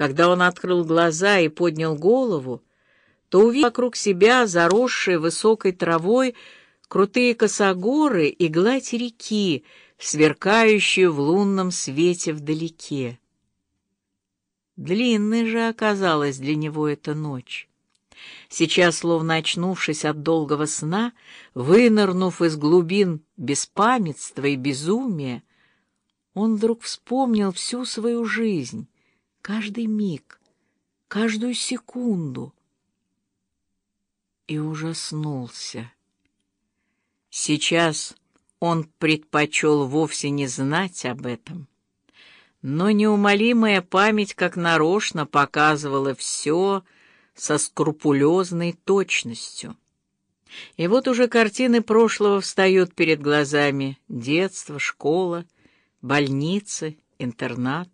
Когда он открыл глаза и поднял голову, то увидел вокруг себя заросшие высокой травой крутые косогоры и гладь реки, сверкающую в лунном свете вдалеке. Длинной же оказалась для него эта ночь. Сейчас, словно очнувшись от долгого сна, вынырнув из глубин беспамятства и безумия, он вдруг вспомнил всю свою жизнь, каждый миг, каждую секунду и ужаснулся. Сейчас он предпочел вовсе не знать об этом, но неумолимая память как нарочно показывала все со скрупулезной точностью. И вот уже картины прошлого встают перед глазами: детство, школа, больница, интернат.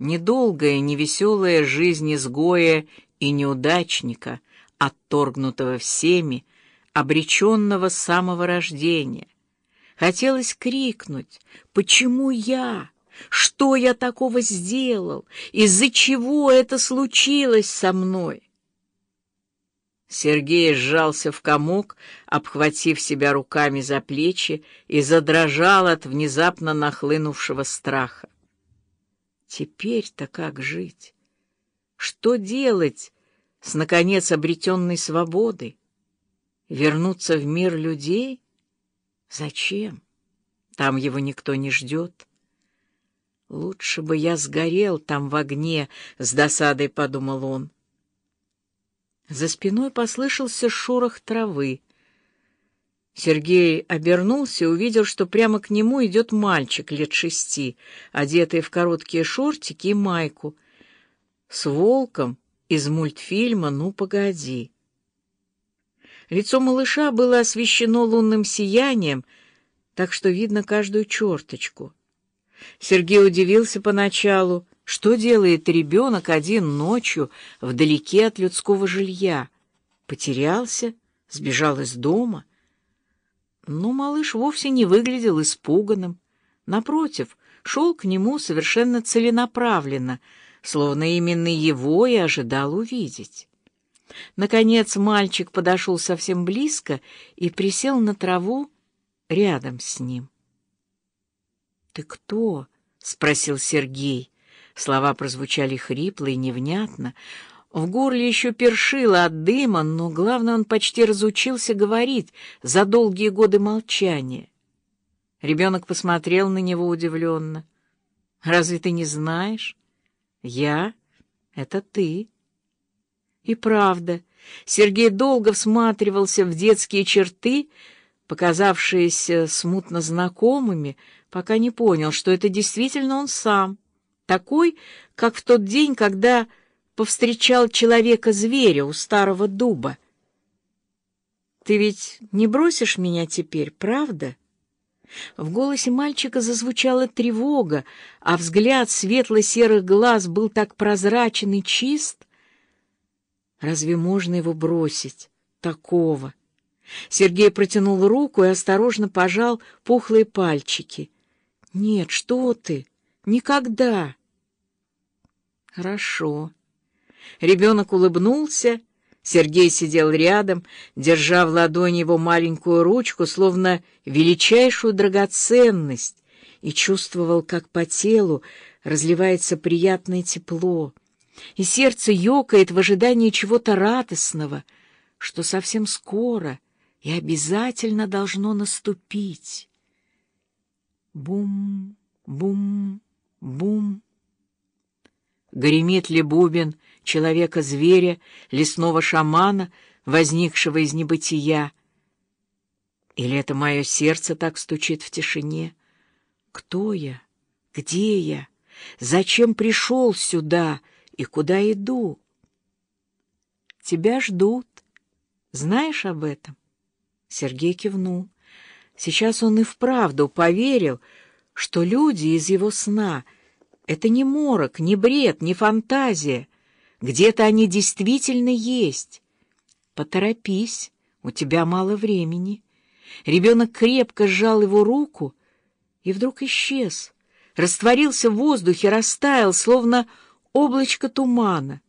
Недолгая, невеселая жизнь изгоя и неудачника, отторгнутого всеми, обреченного с самого рождения. Хотелось крикнуть: "Почему я? Что я такого сделал? Из-за чего это случилось со мной?" Сергей сжался в комок, обхватив себя руками за плечи, и задрожал от внезапно нахлынувшего страха. Теперь-то как жить? Что делать с наконец обретенной свободой? Вернуться в мир людей? Зачем? Там его никто не ждет. Лучше бы я сгорел там в огне, с досадой подумал он. За спиной послышался шорох травы. Сергей обернулся и увидел, что прямо к нему идет мальчик лет шести, одетый в короткие шортики и майку, с волком из мультфильма «Ну, погоди». Лицо малыша было освещено лунным сиянием, так что видно каждую черточку. Сергей удивился поначалу, что делает ребенок один ночью вдалеке от людского жилья. Потерялся, сбежал из дома. Но малыш вовсе не выглядел испуганным. Напротив, шел к нему совершенно целенаправленно, словно именно его и ожидал увидеть. Наконец мальчик подошел совсем близко и присел на траву рядом с ним. «Ты кто?» — спросил Сергей. Слова прозвучали хрипло и невнятно. В горле еще першило от дыма, но, главное, он почти разучился говорить за долгие годы молчания. Ребенок посмотрел на него удивленно. «Разве ты не знаешь? Я — это ты». И правда, Сергей долго всматривался в детские черты, показавшиеся смутно знакомыми, пока не понял, что это действительно он сам, такой, как в тот день, когда повстречал человека-зверя у старого дуба. «Ты ведь не бросишь меня теперь, правда?» В голосе мальчика зазвучала тревога, а взгляд светло-серых глаз был так прозрачен и чист. Разве можно его бросить, такого? Сергей протянул руку и осторожно пожал пухлые пальчики. «Нет, что ты! Никогда!» «Хорошо». Ребенок улыбнулся. Сергей сидел рядом, держа в ладони его маленькую ручку, словно величайшую драгоценность, и чувствовал, как по телу разливается приятное тепло, и сердце ёкает в ожидании чего-то радостного, что совсем скоро и обязательно должно наступить. Бум, бум, бум. Гремит ли бубен человека-зверя, лесного шамана, возникшего из небытия? Или это мое сердце так стучит в тишине? Кто я? Где я? Зачем пришел сюда и куда иду? Тебя ждут. Знаешь об этом? Сергей кивнул. Сейчас он и вправду поверил, что люди из его сна — это не морок, не бред, не фантазия. Где-то они действительно есть. Поторопись, у тебя мало времени. Ребенок крепко сжал его руку и вдруг исчез, растворился в воздухе, растаял, словно облачко тумана,